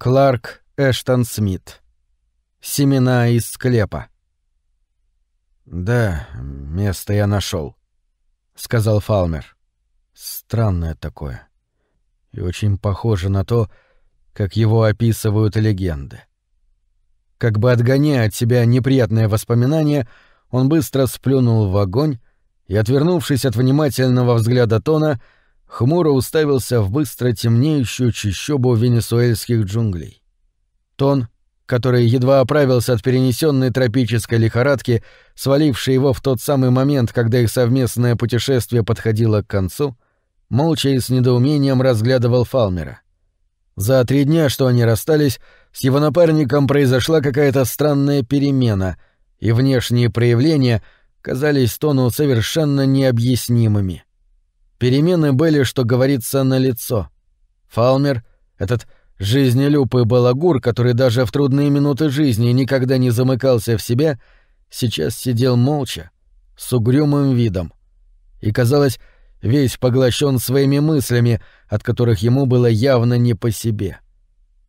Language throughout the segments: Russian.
Кларк Эштон Смит. Семена из склепа. «Да, место я нашел, сказал Фалмер. «Странное такое. И очень похоже на то, как его описывают легенды. Как бы отгоняя от себя неприятное воспоминание, он быстро сплюнул в огонь и, отвернувшись от внимательного взгляда Тона, хмуро уставился в быстро темнеющую чащобу венесуэльских джунглей. Тон, который едва оправился от перенесенной тропической лихорадки, свалившей его в тот самый момент, когда их совместное путешествие подходило к концу, молча и с недоумением разглядывал Фалмера. За три дня, что они расстались, с его напарником произошла какая-то странная перемена, и внешние проявления казались Тону совершенно необъяснимыми. Перемены были, что говорится, на лицо. Фалмер, этот жизнелюб и балагур, который даже в трудные минуты жизни никогда не замыкался в себе, сейчас сидел молча, с угрюмым видом. И, казалось, весь поглощен своими мыслями, от которых ему было явно не по себе.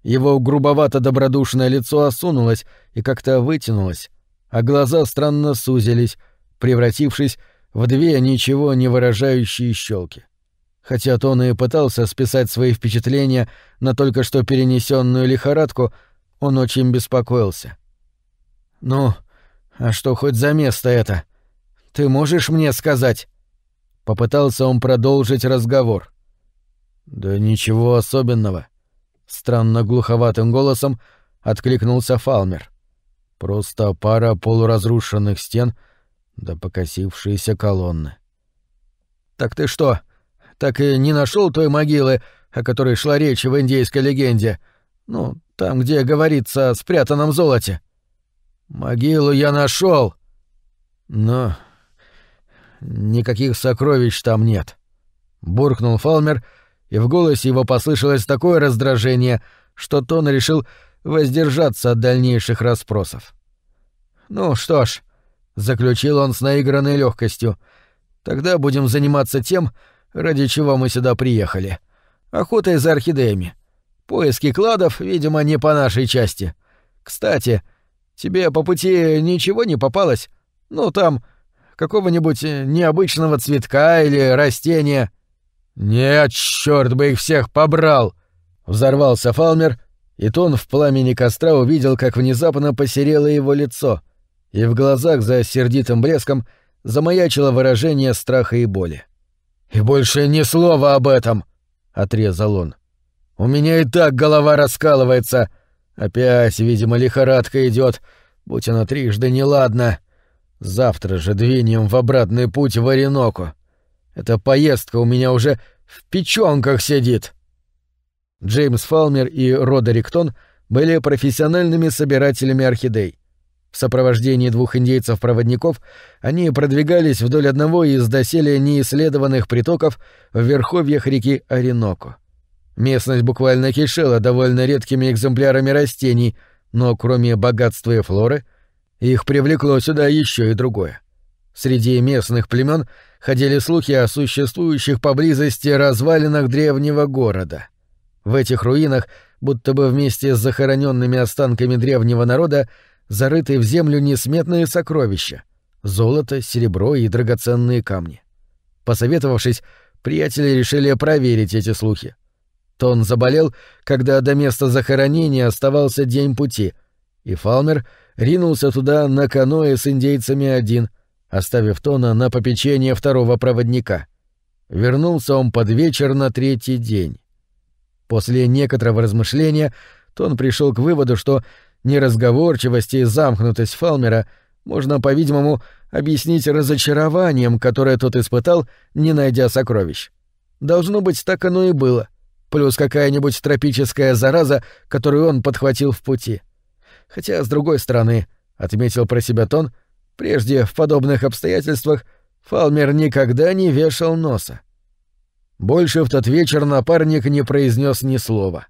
Его грубовато-добродушное лицо осунулось и как-то вытянулось, а глаза странно сузились, превратившись в две ничего не выражающие щелки. Хотя Тон и пытался списать свои впечатления на только что перенесенную лихорадку, он очень беспокоился. «Ну, а что хоть за место это? Ты можешь мне сказать?» Попытался он продолжить разговор. «Да ничего особенного», — странно глуховатым голосом откликнулся Фалмер. «Просто пара полуразрушенных стен — да покосившиеся колонны. «Так ты что, так и не нашел той могилы, о которой шла речь в индейской легенде? Ну, там, где говорится о спрятанном золоте?» «Могилу я нашел, но никаких сокровищ там нет», — буркнул Фалмер, и в голосе его послышалось такое раздражение, что Тон решил воздержаться от дальнейших расспросов. «Ну что ж», заключил он с наигранной легкостью. Тогда будем заниматься тем, ради чего мы сюда приехали. Охотой за орхидеями. Поиски кладов, видимо, не по нашей части. Кстати, тебе по пути ничего не попалось? Ну, там, какого-нибудь необычного цветка или растения?» «Нет, черт бы их всех побрал!» Взорвался Фалмер, и Тон в пламени костра увидел, как внезапно посерело его лицо — и в глазах за сердитым блеском замаячило выражение страха и боли. «И больше ни слова об этом!» — отрезал он. «У меня и так голова раскалывается. Опять, видимо, лихорадка идет, будь она трижды неладна. Завтра же двинем в обратный путь в Ореноку. Эта поездка у меня уже в печёнках сидит». Джеймс Фалмер и Родерик Тон были профессиональными собирателями орхидей. В сопровождении двух индейцев-проводников они продвигались вдоль одного из доселе неисследованных притоков в верховьях реки Ореноко. Местность буквально кишела довольно редкими экземплярами растений, но кроме богатства и флоры, их привлекло сюда еще и другое. Среди местных племен ходили слухи о существующих поблизости развалинах древнего города. В этих руинах, будто бы вместе с захороненными останками древнего народа, зарытые в землю несметные сокровища — золото, серебро и драгоценные камни. Посоветовавшись, приятели решили проверить эти слухи. Тон заболел, когда до места захоронения оставался день пути, и Фалмер ринулся туда на каноэ с индейцами один, оставив Тона на попечение второго проводника. Вернулся он под вечер на третий день. После некоторого размышления Тон пришел к выводу, что Неразговорчивость и замкнутость Фалмера можно, по-видимому, объяснить разочарованием, которое тот испытал, не найдя сокровищ. Должно быть, так оно и было. Плюс какая-нибудь тропическая зараза, которую он подхватил в пути. Хотя, с другой стороны, — отметил про себя Тон, — прежде в подобных обстоятельствах Фалмер никогда не вешал носа. Больше в тот вечер напарник не произнес ни слова.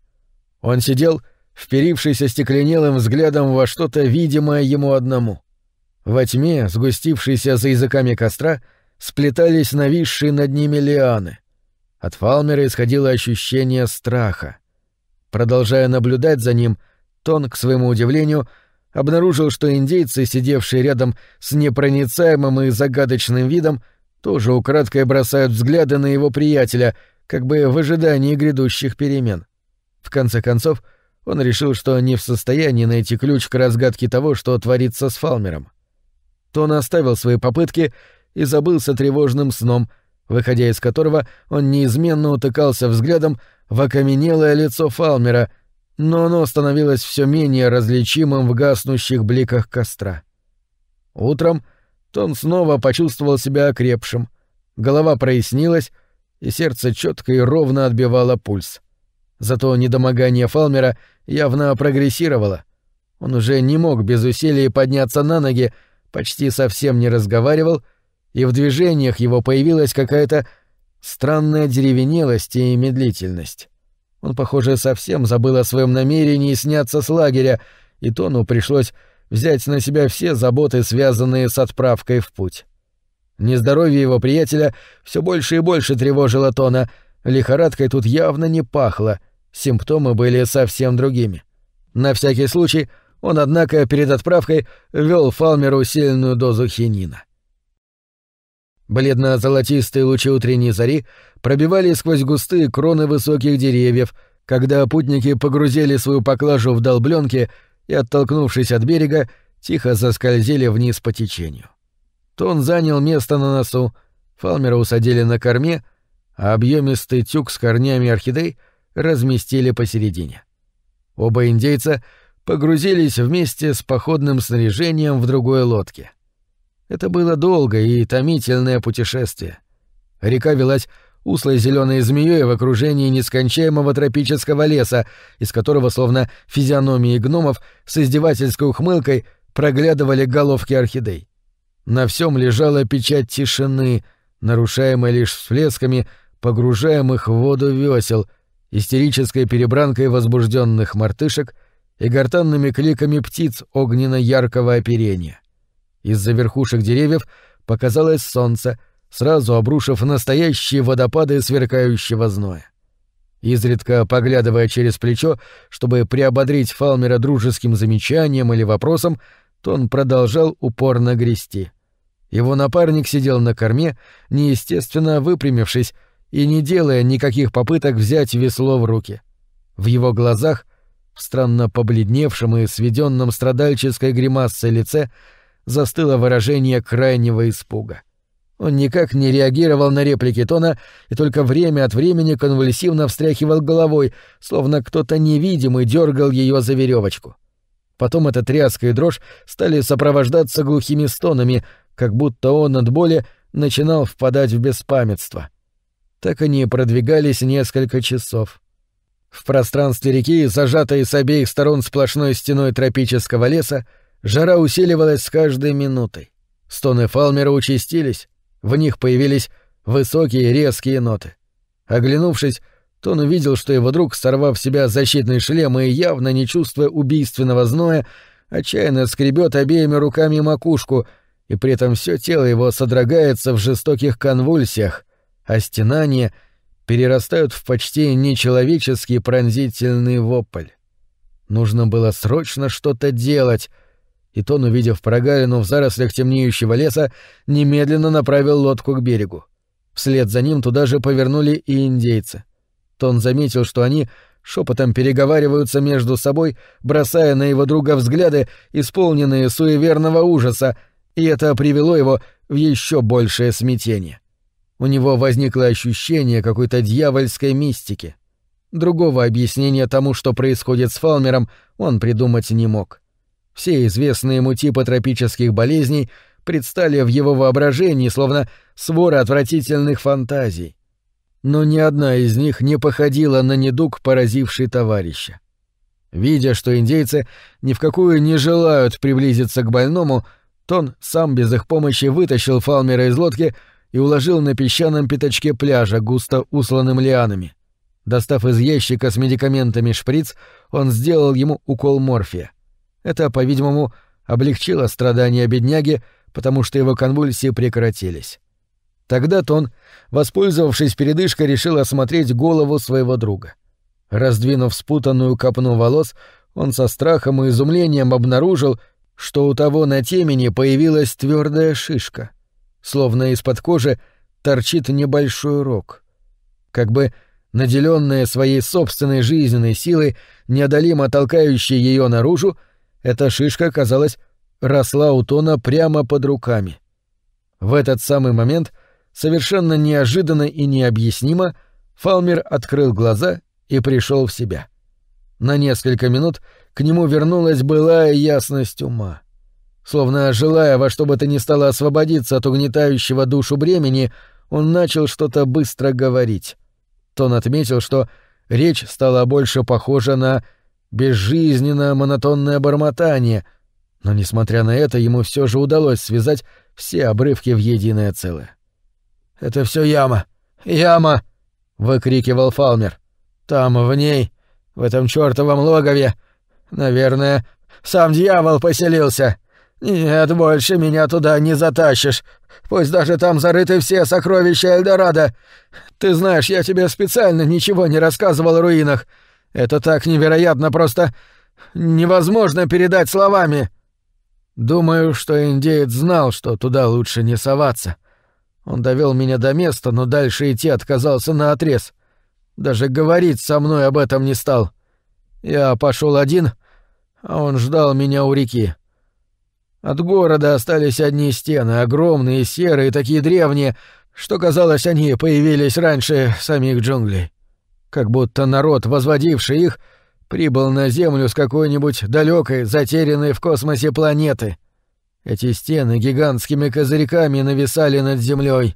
Он сидел вперившись остекленелым взглядом во что-то видимое ему одному. Во тьме, сгустившейся за языками костра, сплетались нависшие над ними лианы. От Фалмера исходило ощущение страха. Продолжая наблюдать за ним, Тон, к своему удивлению, обнаружил, что индейцы, сидевшие рядом с непроницаемым и загадочным видом, тоже украдкой бросают взгляды на его приятеля, как бы в ожидании грядущих перемен. В конце концов, он решил, что не в состоянии найти ключ к разгадке того, что творится с Фалмером. Тон оставил свои попытки и забылся тревожным сном, выходя из которого он неизменно утыкался взглядом в окаменелое лицо Фалмера, но оно становилось все менее различимым в гаснущих бликах костра. Утром Тон снова почувствовал себя окрепшим, голова прояснилась, и сердце четко и ровно отбивало пульс. Зато недомогание Фалмера явно прогрессировало. Он уже не мог без усилий подняться на ноги, почти совсем не разговаривал, и в движениях его появилась какая-то странная деревенелость и медлительность. Он, похоже, совсем забыл о своем намерении сняться с лагеря, и Тону пришлось взять на себя все заботы, связанные с отправкой в путь. Нездоровье его приятеля все больше и больше тревожило Тона, лихорадкой тут явно не пахло, симптомы были совсем другими. На всякий случай он, однако, перед отправкой ввел Фалмеру сильную дозу хинина. Бледно-золотистые лучи утренней зари пробивали сквозь густые кроны высоких деревьев, когда путники погрузили свою поклажу в долбленки и, оттолкнувшись от берега, тихо заскользили вниз по течению. Тон занял место на носу, Фалмера усадили на корме, а объемистый тюк с корнями орхидей разместили посередине. Оба индейца погрузились вместе с походным снаряжением в другой лодке — это было долгое и томительное путешествие. Река велась услой зеленой змеей в окружении нескончаемого тропического леса, из которого, словно физиономии гномов, с издевательской ухмылкой проглядывали головки орхидей. На всем лежала печать тишины, нарушаемая лишь всплесками погружаемых в воду весел, истерической перебранкой возбужденных мартышек и гортанными кликами птиц огненно-яркого оперения. Из-за верхушек деревьев показалось солнце, сразу обрушив настоящие водопады сверкающего зноя. Изредка поглядывая через плечо, чтобы приободрить Фалмера дружеским замечанием или вопросом, Тон продолжал упорно грести. Его напарник сидел на корме, неестественно выпрямившись и не делая никаких попыток взять весло в руки. В его глазах, в странно побледневшем и сведенном страдальческой гримасой лице, застыло выражение крайнего испуга. Он никак не реагировал на реплики Тона и только время от времени конвульсивно встряхивал головой, словно кто-то невидимый дергал ее за веревочку. Потом эта тряска и дрожь стали сопровождаться глухими стонами, как будто он от боли начинал впадать в беспамятство. Так они продвигались несколько часов. В пространстве реки, зажатой с обеих сторон сплошной стеной тропического леса, Жара усиливалась с каждой минутой. Стоны Фалмера участились, в них появились высокие резкие ноты. Оглянувшись, Тон увидел, что его друг, сорвав с себя защитный шлем и явно не чувствуя убийственного зноя, отчаянно скребет обеими руками макушку, и при этом все тело его содрогается в жестоких конвульсиях, а стенания перерастают в почти нечеловеческий пронзительный вопль. Нужно было срочно что-то делать — и Тон, увидев прогалину в зарослях темнеющего леса, немедленно направил лодку к берегу. Вслед за ним туда же повернули и индейцы. Тон заметил, что они шепотом переговариваются между собой, бросая на его друга взгляды, исполненные суеверного ужаса, и это привело его в еще большее смятение. У него возникло ощущение какой-то дьявольской мистики. Другого объяснения тому, что происходит с Фалмером, он придумать не мог. Все известные ему типы тропических болезней предстали в его воображении, словно свора отвратительных фантазий. Но ни одна из них не походила на недуг, поразивший товарища. Видя, что индейцы ни в какую не желают приблизиться к больному, Тон сам без их помощи вытащил Фалмера из лодки и уложил на песчаном пятачке пляжа, густо усланным лианами. Достав из ящика с медикаментами шприц, он сделал ему укол морфия. Это, по-видимому, облегчило страдания бедняги, потому что его конвульсии прекратились. Тогда Тон, воспользовавшись передышкой, решил осмотреть голову своего друга. Раздвинув спутанную копну волос, он со страхом и изумлением обнаружил, что у того на темени появилась твердая шишка. Словно из-под кожи торчит небольшой рог. Как бы наделенная своей собственной жизненной силой, неодолимо толкающей ее наружу, эта шишка, казалось, росла у Тона прямо под руками. В этот самый момент, совершенно неожиданно и необъяснимо, Фалмер открыл глаза и пришел в себя. На несколько минут к нему вернулась былая ясность ума. Словно желая во что бы то ни стало освободиться от угнетающего душу бремени, он начал что-то быстро говорить. Тон отметил, что речь стала больше похожа на безжизненное монотонное бормотание, но, несмотря на это, ему все же удалось связать все обрывки в единое целое. «Это все яма! Яма!» — выкрикивал Фалмер. «Там, в ней, в этом чертовом логове, наверное, сам дьявол поселился. Нет, больше меня туда не затащишь. Пусть даже там зарыты все сокровища Эльдорадо. Ты знаешь, я тебе специально ничего не рассказывал о руинах. Это так невероятно, просто невозможно передать словами. Думаю, что индеец знал, что туда лучше не соваться. Он довел меня до места, но дальше идти отказался на отрез. Даже говорить со мной об этом не стал. Я пошел один, а он ждал меня у реки. От города остались одни стены, огромные, серые, такие древние, что, казалось, они появились раньше самих джунглей. Как будто народ, возводивший их, прибыл на Землю с какой-нибудь далекой, затерянной в космосе планеты. Эти стены гигантскими козырьками нависали над землей.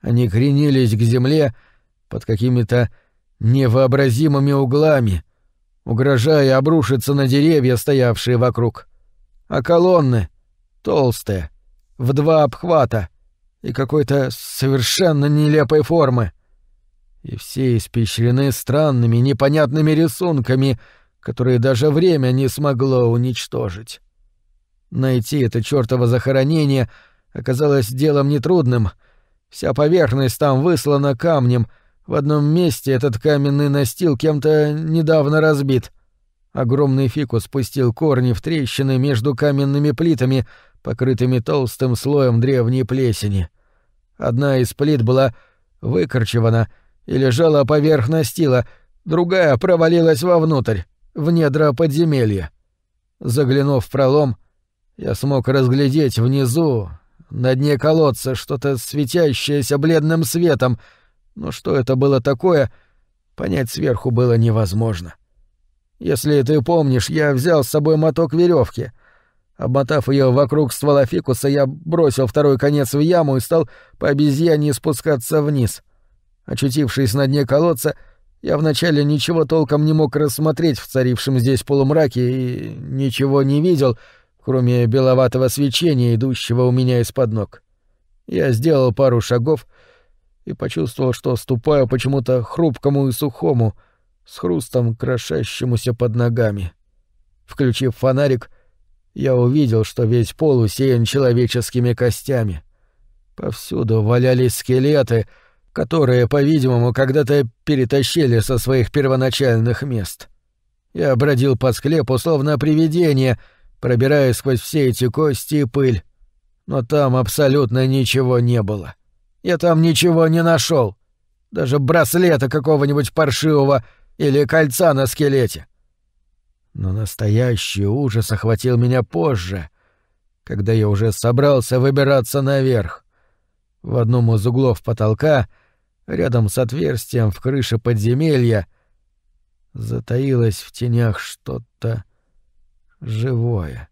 Они кренились к земле под какими-то невообразимыми углами, угрожая обрушиться на деревья, стоявшие вокруг. А колонны — толстые, в два обхвата и какой-то совершенно нелепой формы. И все испещрены странными, непонятными рисунками, которые даже время не смогло уничтожить. Найти это чёртово захоронение оказалось делом нетрудным. Вся поверхность там выслана камнем — в одном месте этот каменный настил кем-то недавно разбит. Огромный фикус спустил корни в трещины между каменными плитами, покрытыми толстым слоем древней плесени. Одна из плит была выкорчевана и лежала поверх настила, другая провалилась вовнутрь, в недра подземелья. Заглянув в пролом, я смог разглядеть внизу, на дне колодца, что-то светящееся бледным светом — но что это было такое, понять сверху было невозможно. Если ты помнишь, я взял с собой моток веревки. Обмотав ее вокруг ствола фикуса, я бросил второй конец в яму и стал по обезьяне спускаться вниз. Очутившись на дне колодца, я вначале ничего толком не мог рассмотреть в царившем здесь полумраке и ничего не видел, кроме беловатого свечения, идущего у меня из-под ног. Я сделал пару шагов — и почувствовал, что ступаю почему-то хрупкому и сухому, с хрустом крошащемуся под ногами. Включив фонарик, я увидел, что весь пол усеян человеческими костями. Повсюду валялись скелеты, которые, по-видимому, когда-то перетащили со своих первоначальных мест. Я бродил по склепу, словно привидение, пробираясь сквозь все эти кости и пыль. Но там абсолютно ничего не было. — я там ничего не нашел. Даже браслета какого-нибудь паршивого или кольца на скелете. Но настоящий ужас охватил меня позже, когда я уже собрался выбираться наверх. В одном из углов потолка, рядом с отверстием в крыше подземелья, затаилось в тенях что-то живое.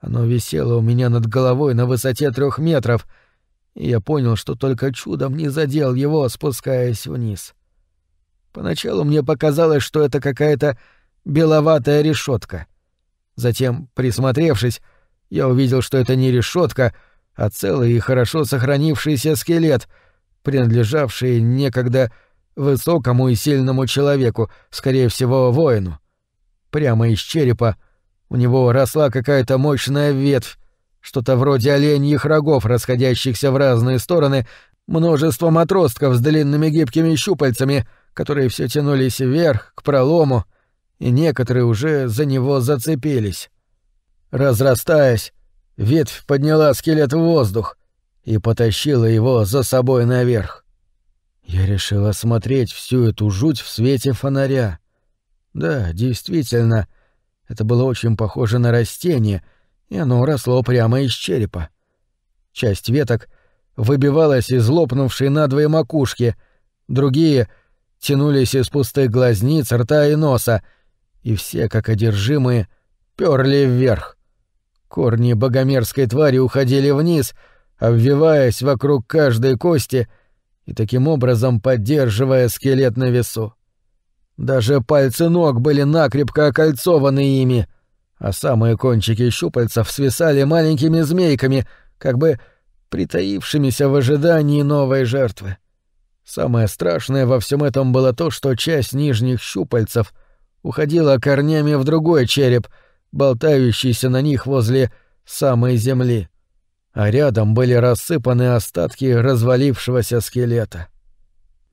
Оно висело у меня над головой на высоте трех метров — и я понял, что только чудом не задел его, спускаясь вниз. Поначалу мне показалось, что это какая-то беловатая решетка. Затем, присмотревшись, я увидел, что это не решетка, а целый и хорошо сохранившийся скелет, принадлежавший некогда высокому и сильному человеку, скорее всего, воину. Прямо из черепа у него росла какая-то мощная ветвь, что-то вроде оленьих рогов, расходящихся в разные стороны, множеством отростков с длинными гибкими щупальцами, которые все тянулись вверх, к пролому, и некоторые уже за него зацепились. Разрастаясь, ветвь подняла скелет в воздух и потащила его за собой наверх. Я решил осмотреть всю эту жуть в свете фонаря. Да, действительно, это было очень похоже на растение, и оно росло прямо из черепа. Часть веток выбивалась из лопнувшей надвое макушки, другие тянулись из пустых глазниц, рта и носа, и все, как одержимые, перли вверх. Корни богомерзкой твари уходили вниз, обвиваясь вокруг каждой кости и таким образом поддерживая скелет на весу. Даже пальцы ног были накрепко окольцованы ими, а самые кончики щупальцев свисали маленькими змейками, как бы притаившимися в ожидании новой жертвы. Самое страшное во всем этом было то, что часть нижних щупальцев уходила корнями в другой череп, болтающийся на них возле самой земли, а рядом были рассыпаны остатки развалившегося скелета.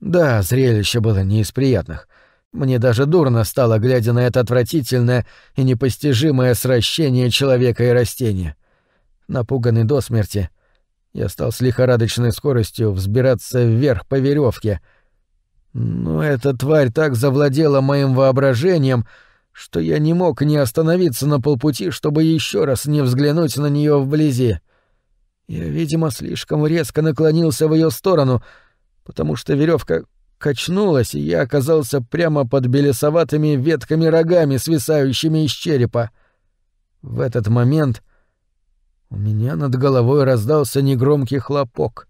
Да, зрелище было не из приятных. Мне даже дурно стало, глядя на это отвратительное и непостижимое сращение человека и растения. Напуганный до смерти — я стал с лихорадочной скоростью взбираться вверх по веревке. Но эта тварь так завладела моим воображением, что я не мог не остановиться на полпути, чтобы еще раз не взглянуть на нее вблизи. Я, видимо, слишком резко наклонился в ее сторону, потому что веревка качнулась, и я оказался прямо под белесоватыми ветками рогами, свисающими из черепа. В этот момент у меня над головой раздался негромкий хлопок.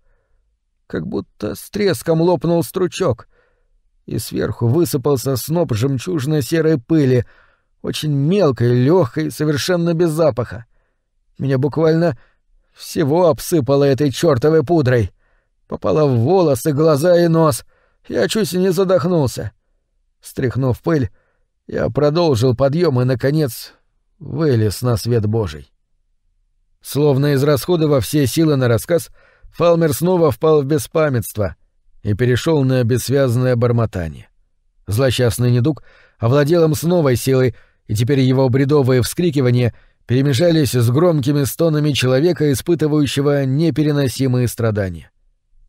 Как будто с треском лопнул стручок, и сверху высыпался сноп жемчужно-серой пыли, очень мелкой, легкой, совершенно без запаха. Меня буквально всего обсыпало этой чертовой пудрой. Попало в волосы, глаза и нос. Я чуть не задохнулся. Стряхнув пыль, я продолжил подъем и, наконец, вылез на свет Божий. Словно израсходовав все силы на рассказ, Фалмер снова впал в беспамятство и перешел на бессвязное бормотание. Злосчастный недуг овладел им с новой силой, и теперь его бредовые вскрикивания перемежались с громкими стонами человека, испытывающего непереносимые страдания.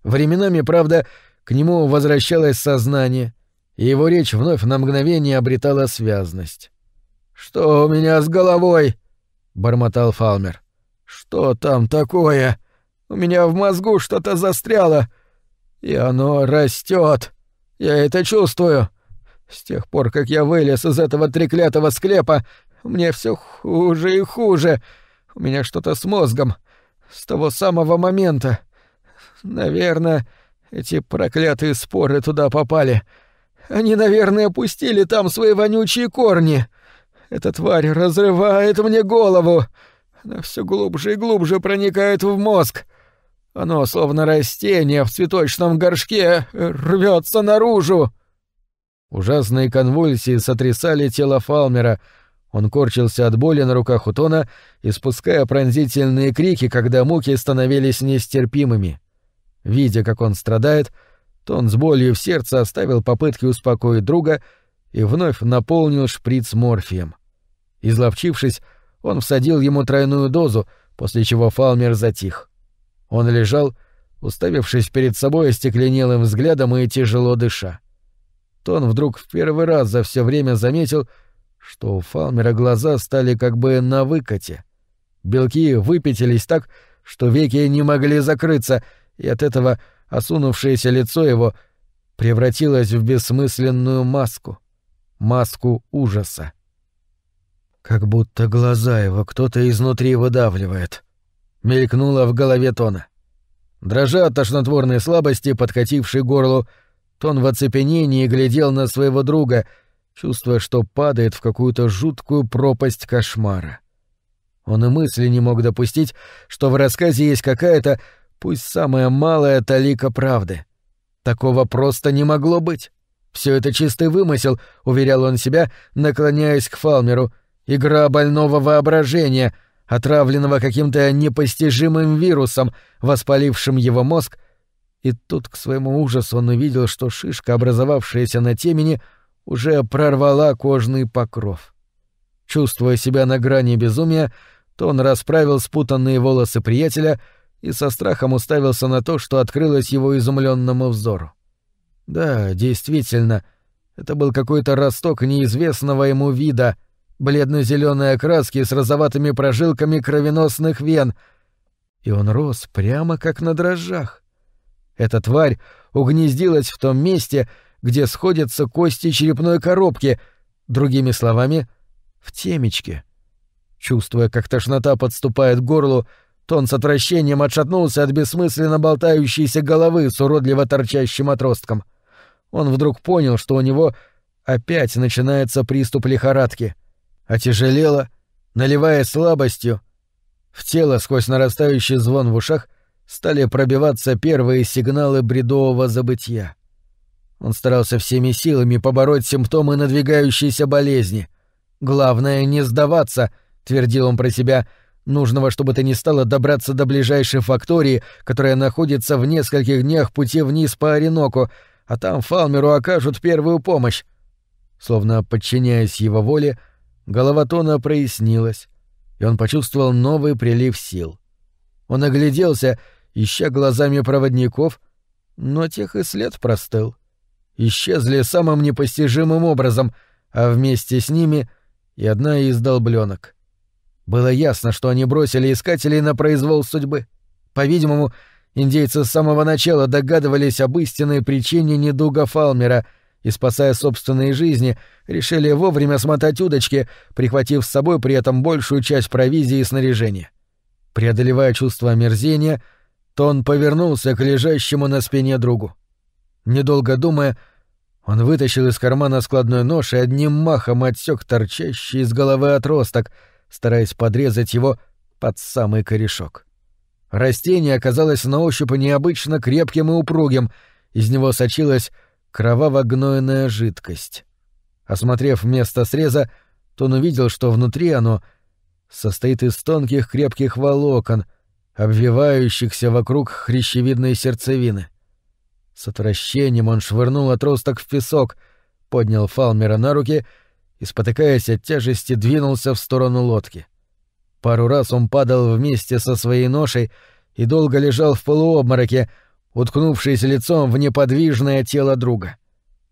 Временами, правда, к нему возвращалось сознание, и его речь вновь на мгновение обретала связность. «Что у меня с головой?» — бормотал Фалмер. Что там такое? У меня в мозгу что-то застряло. И оно растет. Я это чувствую. С тех пор, как я вылез из этого треклятого склепа, мне все хуже и хуже. У меня что-то с мозгом. С того самого момента. Наверное, эти проклятые споры туда попали. Они, наверное, пустили там свои вонючие корни. Эта тварь разрывает мне голову. Она все глубже и глубже проникает в мозг. Оно, словно растение в цветочном горшке, рвется наружу. Ужасные конвульсии сотрясали тело Фалмера. Он корчился от боли на руках у Тона, испуская пронзительные крики, когда муки становились нестерпимыми. Видя, как он страдает, Тон с болью в сердце оставил попытки успокоить друга и вновь наполнил шприц морфием. Изловчившись, он всадил ему тройную дозу, после чего Фалмер затих. Он лежал, уставившись перед собой остекленелым взглядом и тяжело дыша. Тон вдруг в первый раз за все время заметил, что у Фалмера глаза стали как бы на выкате. Белки выпятились так, что веки не могли закрыться, и от этого осунувшееся лицо его превратилось в бессмысленную маску. Маску ужаса. Как будто глаза его кто-то изнутри выдавливает. Мелькнуло в голове Тона. Дрожа от тошнотворной слабости, подкатившей горлу, Тон в оцепенении глядел на своего друга, чувствуя, что падает в какую-то жуткую пропасть кошмара. Он и мысли не мог допустить, что в рассказе есть какая-то, пусть самая малая талика правды. Такого просто не могло быть. Все это чистый вымысел, уверял он себя, наклоняясь к Фалмеру — Игра больного воображения, отравленного каким-то непостижимым вирусом, воспалившим его мозг И тут, к своему ужасу, он увидел, что шишка, образовавшаяся на темени, уже прорвала кожный покров. Чувствуя себя на грани безумия, то он расправил спутанные волосы приятеля и со страхом уставился на то, что открылось его изумленному взору. Да, действительно, это был какой-то росток неизвестного ему вида, бледно-зеленой окраски с розоватыми прожилками кровеносных вен, и он рос прямо как на дрожжах. Эта тварь угнездилась в том месте, где сходятся кости черепной коробки, другими словами, в темечке. Чувствуя, как тошнота подступает к горлу, Тон с отвращением отшатнулся от бессмысленно болтающейся головы с уродливо торчащим отростком. Он вдруг понял, что у него опять начинается приступ лихорадки. Отяжелело, наливая слабостью. В тело сквозь нарастающий звон в ушах стали пробиваться первые сигналы бредового забытия. Он старался всеми силами побороть симптомы надвигающейся болезни. «Главное — не сдаваться», — твердил он про себя, — «нужного, чтобы ты не стало добраться до ближайшей фактории, которая находится в нескольких днях пути вниз по Ореноку, а там Фалмеру окажут первую помощь». Словно подчиняясь его воле, голова Тона прояснилась, и он почувствовал новый прилив сил. Он огляделся, ища глазами проводников, но тех и след простыл. Исчезли самым непостижимым образом, а вместе с ними и одна из долбленок. Было ясно, что они бросили искателей на произвол судьбы. По-видимому, индейцы с самого начала догадывались об истинной причине недуга Фалмера и, спасая собственные жизни, решили вовремя смотать удочки, прихватив с собой при этом большую часть провизии и снаряжения. Преодолевая чувство омерзения, Тон повернулся к лежащему на спине другу. Недолго думая, он вытащил из кармана складной нож и одним махом отсек торчащий из головы отросток, стараясь подрезать его под самый корешок. Растение оказалось на ощупь необычно крепким и упругим, из него сочилась кроваво-гнойная жидкость. Осмотрев место среза, Тон увидел, что внутри оно состоит из тонких крепких волокон, обвивающихся вокруг хрящевидной сердцевины. С отвращением он швырнул отросток в песок, поднял Фалмера на руки и, спотыкаясь от тяжести, двинулся в сторону лодки. Пару раз он падал вместе со своей ношей и долго лежал в полуобмороке, уткнувшись лицом в неподвижное тело друга.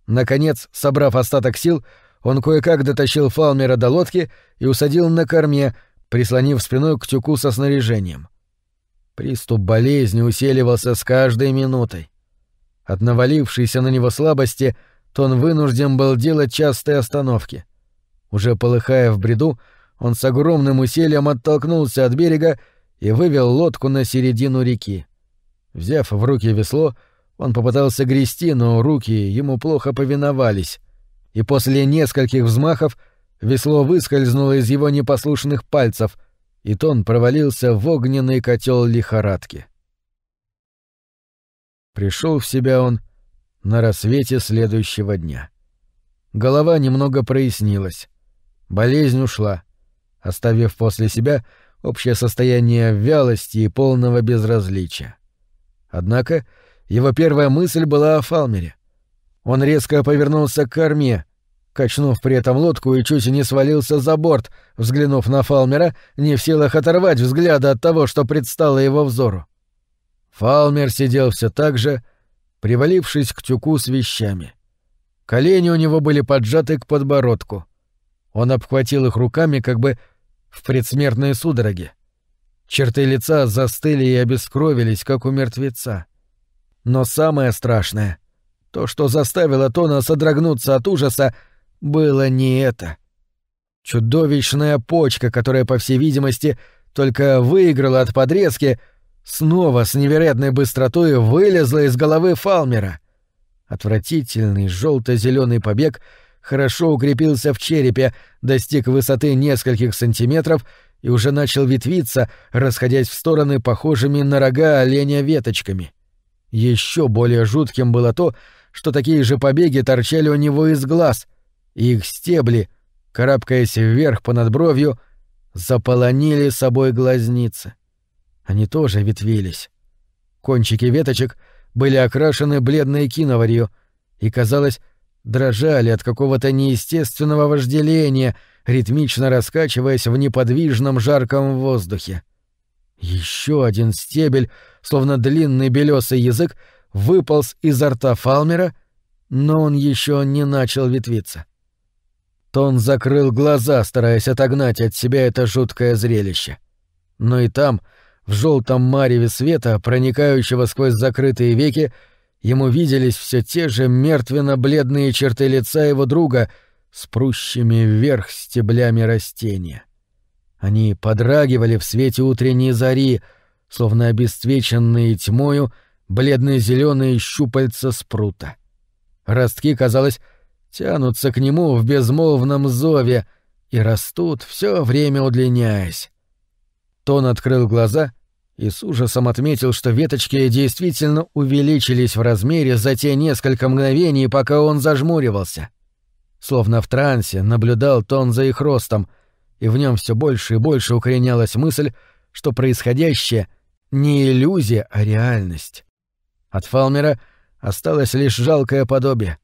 Наконец, собрав остаток сил, он кое-как дотащил Фалмера до лодки и усадил на корме, прислонив спиной к тюку со снаряжением. Приступ болезни усиливался с каждой минутой. От навалившейся на него слабости Тон вынужден был делать частые остановки. Уже полыхая в бреду, он с огромным усилием оттолкнулся от берега и вывел лодку на середину реки. Взяв в руки весло, он попытался грести, но руки ему плохо повиновались, и после нескольких взмахов весло выскользнуло из его непослушных пальцев, и Тон провалился в огненный котел лихорадки. Пришел в себя он на рассвете следующего дня. Голова немного прояснилась. Болезнь ушла, оставив после себя общее состояние вялости и полного безразличия. Однако его первая мысль была о Фалмере. Он резко повернулся к корме, качнув при этом лодку и чуть не свалился за борт, взглянув на Фалмера, не в силах оторвать взгляда от того, что предстало его взору. Фалмер сидел все так же, привалившись к тюку с вещами. Колени у него были поджаты к подбородку. Он обхватил их руками как бы в предсмертной судороге. Черты лица застыли и обескровились, как у мертвеца. Но самое страшное, то, что заставило Тона содрогнуться от ужаса, было не это. Чудовищная почка, которая, по всей видимости, только выиграла от подрезки — снова с невероятной быстротой вылезла из головы Фалмера. Отвратительный желто-зеленый побег хорошо укрепился в черепе, достиг высоты нескольких сантиметров и уже начал ветвиться, расходясь в стороны похожими на рога оленя веточками. Еще более жутким было то, что такие же побеги торчали у него из глаз, и их стебли, карабкаясь вверх по надбровью, заполонили собой глазницы. Они тоже ветвились. Кончики веточек были окрашены бледной киноварью и, казалось, дрожали от какого-то неестественного вожделения, ритмично раскачиваясь в неподвижном жарком воздухе. Еще один стебель, словно длинный белесый язык, выполз изо рта Фалмера, но он еще не начал ветвиться. Тон закрыл глаза, стараясь отогнать от себя это жуткое зрелище. Но и там, в желтом мареве света, проникающего сквозь закрытые веки, ему виделись все те же мертвенно-бледные черты лица его друга с прущими вверх стеблями растения. Они подрагивали в свете утренней зари, словно обесцвеченные тьмою бледно-зеленые щупальца спрута. Ростки, казалось, тянутся к нему в безмолвном зове и растут, все время удлиняясь. Тон открыл глаза и с ужасом отметил, что веточки действительно увеличились в размере за те несколько мгновений, пока он зажмуривался. Словно в трансе наблюдал Тон за их ростом, и в нем все больше и больше укоренялась мысль, что происходящее — не иллюзия, а реальность. От Фалмера осталось лишь жалкое подобие.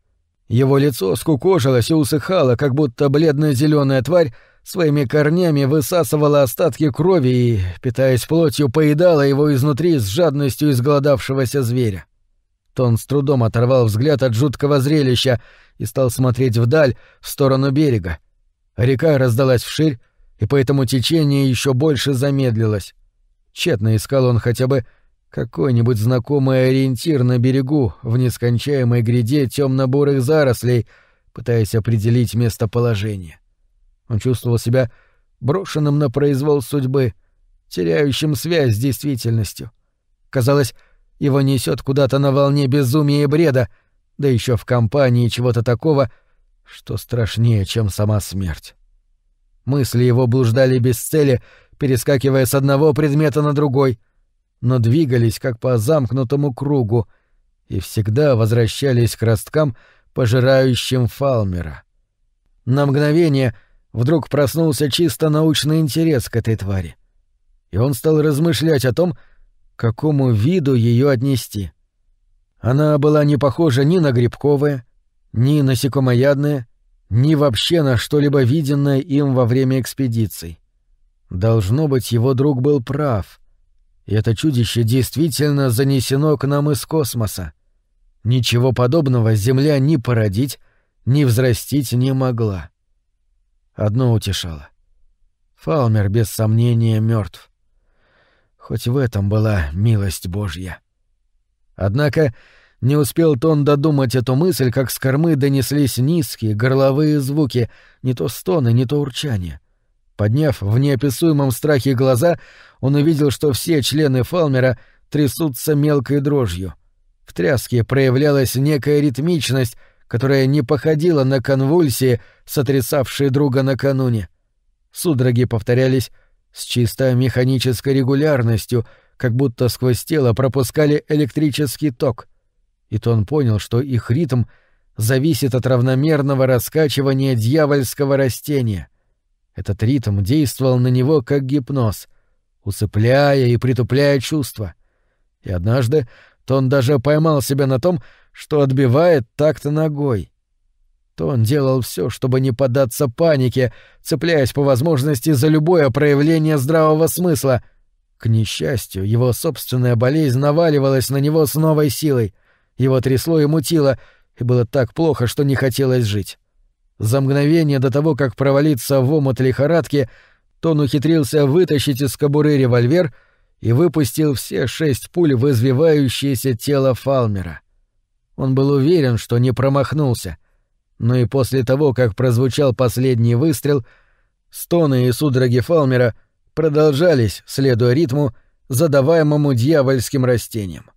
Его лицо скукожилось и усыхало, как будто бледная зеленая тварь своими корнями высасывала остатки крови и, питаясь плотью, поедала его изнутри с жадностью изголодавшегося зверя. Тон с трудом оторвал взгляд от жуткого зрелища и стал смотреть вдаль, в сторону берега. Река раздалась вширь, и поэтому течение еще больше замедлилось. Тщетно искал он хотя бы какой-нибудь знакомый ориентир на берегу в нескончаемой гряде темно-бурых зарослей, пытаясь определить местоположение. Он чувствовал себя брошенным на произвол судьбы, теряющим связь с действительностью. Казалось, его несет куда-то на волне безумия и бреда, да еще в компании чего-то такого, что страшнее, чем сама смерть. Мысли его блуждали без цели, перескакивая с одного предмета на другой, но двигались как по замкнутому кругу и всегда возвращались к росткам, пожирающим Фалмера. На мгновение вдруг проснулся чисто научный интерес к этой твари, и он стал размышлять о том, какому виду ее отнести. Она была не похожа ни на грибковое, ни насекомоядное, ни вообще на что-либо виденное им во время экспедиций. Должно быть, его друг был прав — это чудище действительно занесено к нам из космоса. Ничего подобного Земля ни породить, ни взрастить не могла. Одно утешало. Фалмер, без сомнения, мертв. Хоть в этом была милость Божья. Однако не успел Тон додумать эту мысль, как с кормы донеслись низкие горловые звуки, не то стоны, не то урчание. Подняв в неописуемом страхе глаза, он увидел, что все члены Фалмера трясутся мелкой дрожью. В тряске проявлялась некая ритмичность, которая не походила на конвульсии, сотрясавшие друга накануне. Судороги повторялись с чисто механической регулярностью, как будто сквозь тело пропускали электрический ток. И то он понял, что их ритм зависит от равномерного раскачивания дьявольского растения — этот ритм действовал на него как гипноз, усыпляя и притупляя чувства. И однажды Тон даже поймал себя на том, что отбивает такт ногой. Тон делал все, чтобы не поддаться панике, цепляясь по возможности за любое проявление здравого смысла. К несчастью, его собственная болезнь наваливалась на него с новой силой. Его трясло и мутило, и было так плохо, что не хотелось жить. За мгновение до того, как провалиться в омут лихорадки, Тон ухитрился вытащить из кобуры револьвер и выпустил все шесть пуль в извивающееся тело Фалмера. Он был уверен, что не промахнулся, но и после того, как прозвучал последний выстрел, стоны и судороги Фалмера продолжались, следуя ритму, задаваемому дьявольским растением.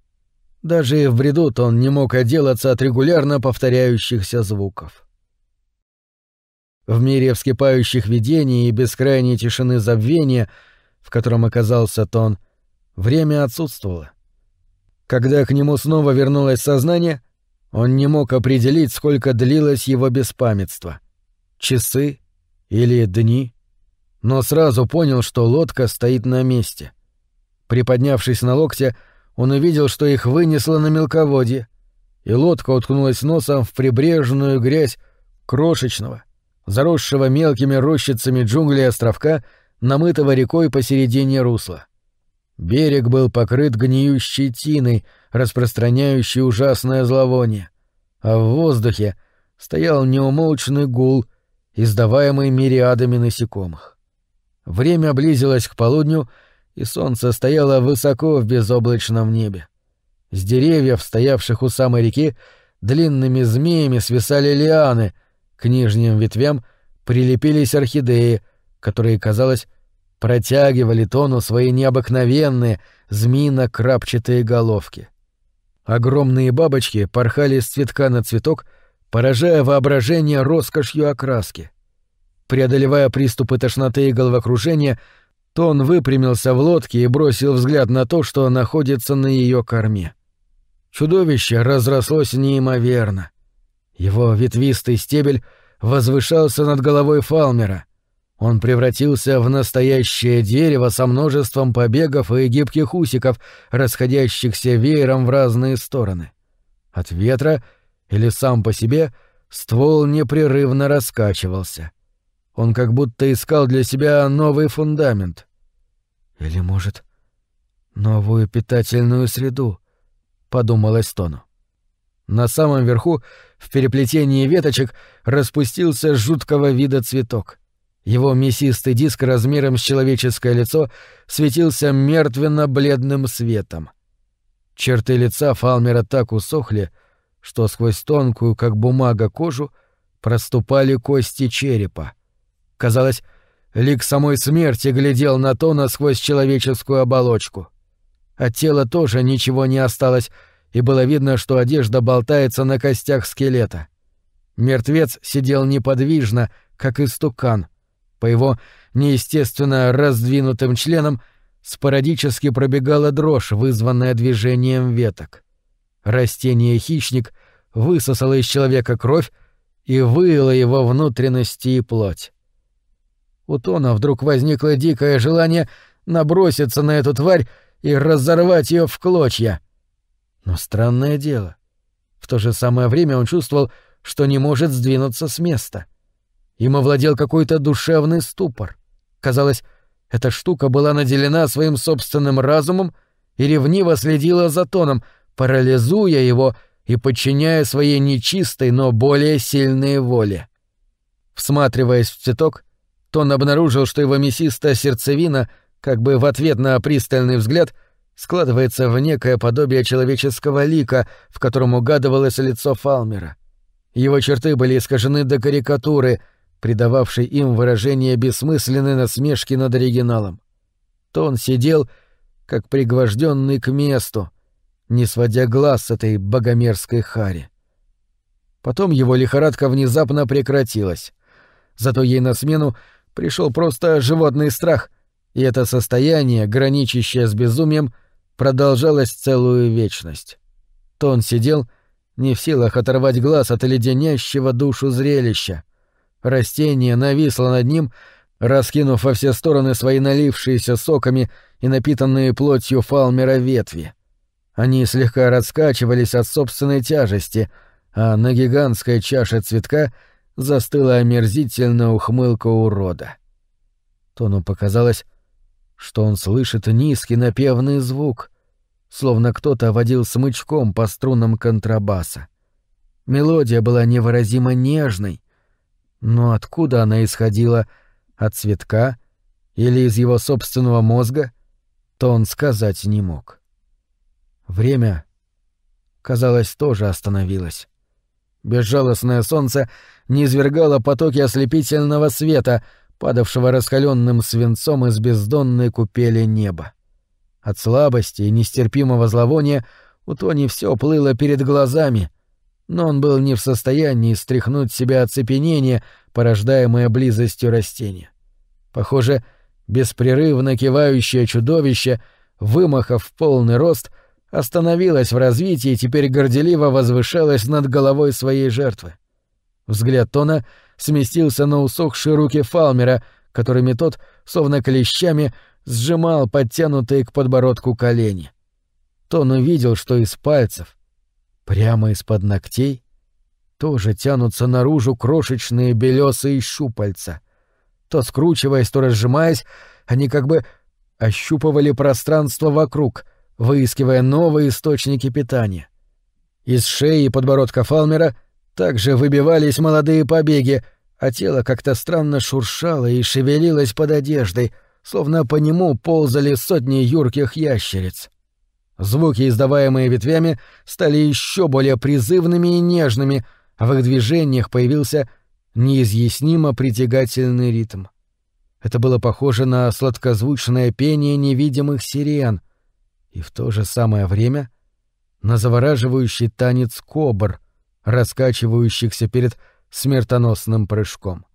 Даже и в бреду он не мог отделаться от регулярно повторяющихся звуков. В мире вскипающих видений и бескрайней тишины забвения, в котором оказался Тон, время отсутствовало. Когда к нему снова вернулось сознание, он не мог определить, сколько длилось его беспамятство. Часы или дни, но сразу понял, что лодка стоит на месте. Приподнявшись на локте, он увидел, что их вынесло на мелководье, и лодка уткнулась носом в прибрежную грязь крошечного, заросшего мелкими рощицами джунглей островка, намытого рекой посередине русла. Берег был покрыт гниющей тиной, распространяющей ужасное зловоние, а в воздухе стоял неумолчный гул, издаваемый мириадами насекомых. Время близилось к полудню, и солнце стояло высоко в безоблачном небе. С деревьев, стоявших у самой реки, длинными змеями свисали лианы, к нижним ветвям прилепились орхидеи, которые, казалось, протягивали тону свои необыкновенные змеино-крапчатые головки. Огромные бабочки порхали с цветка на цветок, поражая воображение роскошью окраски. Преодолевая приступы тошноты и головокружения, Тон выпрямился в лодке и бросил взгляд на то, что находится на ее корме. Чудовище разрослось неимоверно. Его ветвистый стебель возвышался над головой Фалмера. Он превратился в настоящее дерево со множеством побегов и гибких усиков, расходящихся веером в разные стороны. От ветра или сам по себе ствол непрерывно раскачивался. Он как будто искал для себя новый фундамент. Или, может, новую питательную среду, — подумалось Тону. На самом верху, в переплетении веточек, распустился жуткого вида цветок. Его мясистый диск размером с человеческое лицо светился мертвенно-бледным светом. Черты лица Фалмера так усохли, что сквозь тонкую, как бумага, кожу проступали кости черепа. Казалось, лик самой смерти глядел на Тона сквозь человеческую оболочку. От тела тоже ничего не осталось, и было видно, что одежда болтается на костях скелета. Мертвец сидел неподвижно, как истукан. По его неестественно раздвинутым членам спорадически пробегала дрожь, вызванная движением веток. Растение-хищник высосало из человека кровь и выило его внутренности и плоть. У Тона вдруг возникло дикое желание наброситься на эту тварь и разорвать ее в клочья. Но странное дело. В то же самое время он чувствовал, что не может сдвинуться с места. Им овладел какой-то душевный ступор. Казалось, эта штука была наделена своим собственным разумом и ревниво следила за тоном, парализуя его и подчиняя своей нечистой, но более сильной воле. Всматриваясь в цветок, Тон обнаружил, что его мясистая сердцевина, как бы в ответ на пристальный взгляд, складывается в некое подобие человеческого лика, в котором угадывалось лицо Фалмера. Его черты были искажены до карикатуры — придававший им выражение бессмысленной насмешки над оригиналом. То он сидел, как пригвожденный к месту, не сводя глаз с этой богомерзкой хари. Потом его лихорадка внезапно прекратилась. Зато ей на смену пришел просто животный страх, и это состояние, граничащее с безумием, продолжалось целую вечность. То он сидел, не в силах оторвать глаз от леденящего душу зрелища — Растение нависло над ним, раскинув во все стороны свои налившиеся соками и напитанные плотью фалмера ветви. Они слегка раскачивались от собственной тяжести, а на гигантской чаше цветка застыла омерзительная ухмылка урода. Тону показалось, что он слышит низкий напевный звук, словно кто-то водил смычком по струнам контрабаса. Мелодия была невыразимо нежной, но откуда она исходила? От цветка? Или из его собственного мозга? То он сказать не мог. Время, казалось, тоже остановилось. Безжалостное солнце низвергало потоки ослепительного света, падавшего раскаленным свинцом из бездонной купели неба. От слабости и нестерпимого зловония у Тони все плыло перед глазами — но он был не в состоянии стряхнуть себя оцепенение, порождаемое близостью растения. Похоже, беспрерывно кивающее чудовище, вымахав полный рост, остановилось в развитии и теперь горделиво возвышалось над головой своей жертвы. Взгляд Тона сместился на усохшие руки Фалмера, которыми тот, словно клещами, сжимал подтянутые к подбородку колени. то он увидел, что из пальцев, прямо из-под ногтей, тоже тянутся наружу крошечные белесые щупальца. То скручиваясь, то разжимаясь, они как бы ощупывали пространство вокруг, выискивая новые источники питания. Из шеи и подбородка Фалмера также выбивались молодые побеги, а тело как-то странно шуршало и шевелилось под одеждой, словно по нему ползали сотни юрких ящериц. Звуки, издаваемые ветвями, стали еще более призывными и нежными, а в их движениях появился неизъяснимо притягательный ритм. Это было похоже на сладкозвучное пение невидимых сирен и в то же самое время на завораживающий танец кобр, раскачивающихся перед смертоносным прыжком.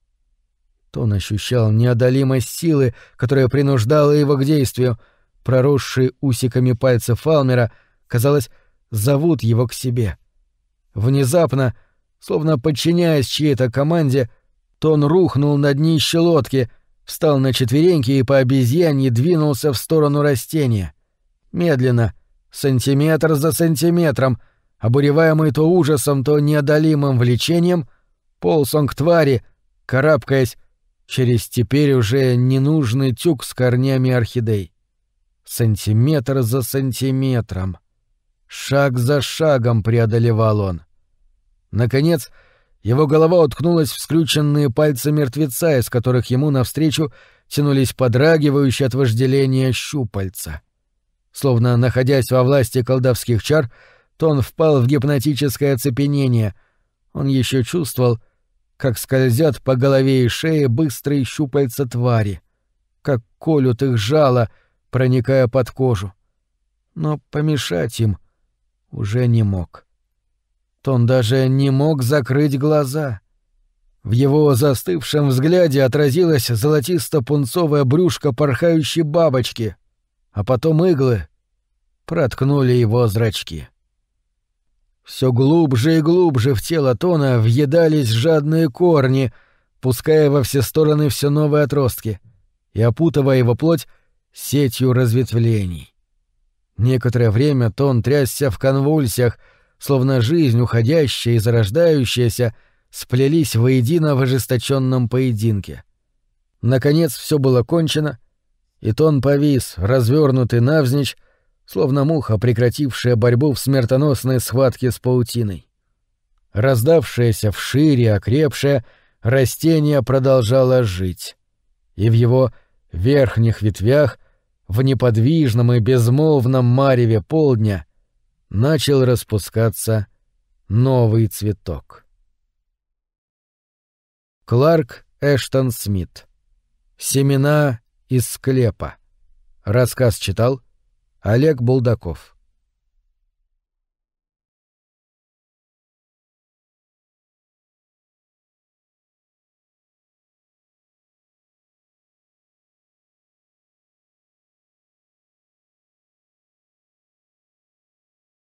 Тон ощущал неодолимость силы, которая принуждала его к действию. Проросшие усиками пальцы Фалмера, казалось, зовут его к себе. Внезапно, словно подчиняясь чьей-то команде, Тон рухнул на днище лодки, встал на четвереньки и по обезьянье двинулся в сторону растения. Медленно, сантиметр за сантиметром, обуреваемый то ужасом, то неодолимым влечением, полз он к твари, карабкаясь через теперь уже ненужный тюк с корнями орхидей. Сантиметр за сантиметром. Шаг за шагом преодолевал он. Наконец, его голова уткнулась в скрюченные пальцы мертвеца, из которых ему навстречу тянулись подрагивающие от вожделения щупальца. Словно находясь во власти колдовских чар, то он впал в гипнотическое оцепенение. Он еще чувствовал, как скользят по голове и шее быстрые щупальца твари, как колют их жало, проникая под кожу. Но помешать им уже не мог. Тон даже не мог закрыть глаза. В его застывшем взгляде отразилась золотисто-пунцовая брюшко порхающей бабочки, а потом иглы проткнули его зрачки. Все глубже и глубже в тело Тона въедались жадные корни, пуская во все стороны все новые отростки и опутывая его плоть сетью разветвлений. Некоторое время Тон трясся в конвульсиях, словно жизнь, уходящая и зарождающаяся, сплелись воедино в ожесточенном поединке. Наконец все было кончено, и Тон повис, развернутый навзничь, словно муха, прекратившая борьбу в смертоносной схватке с паутиной. Раздавшееся вшире, окрепшее, растение продолжало жить. И в его верхних ветвях, в неподвижном и безмолвном мареве полдня, начал распускаться новый цветок. Кларк Эштон Смит. Семена из склепа. Рассказ читал Олег Булдаков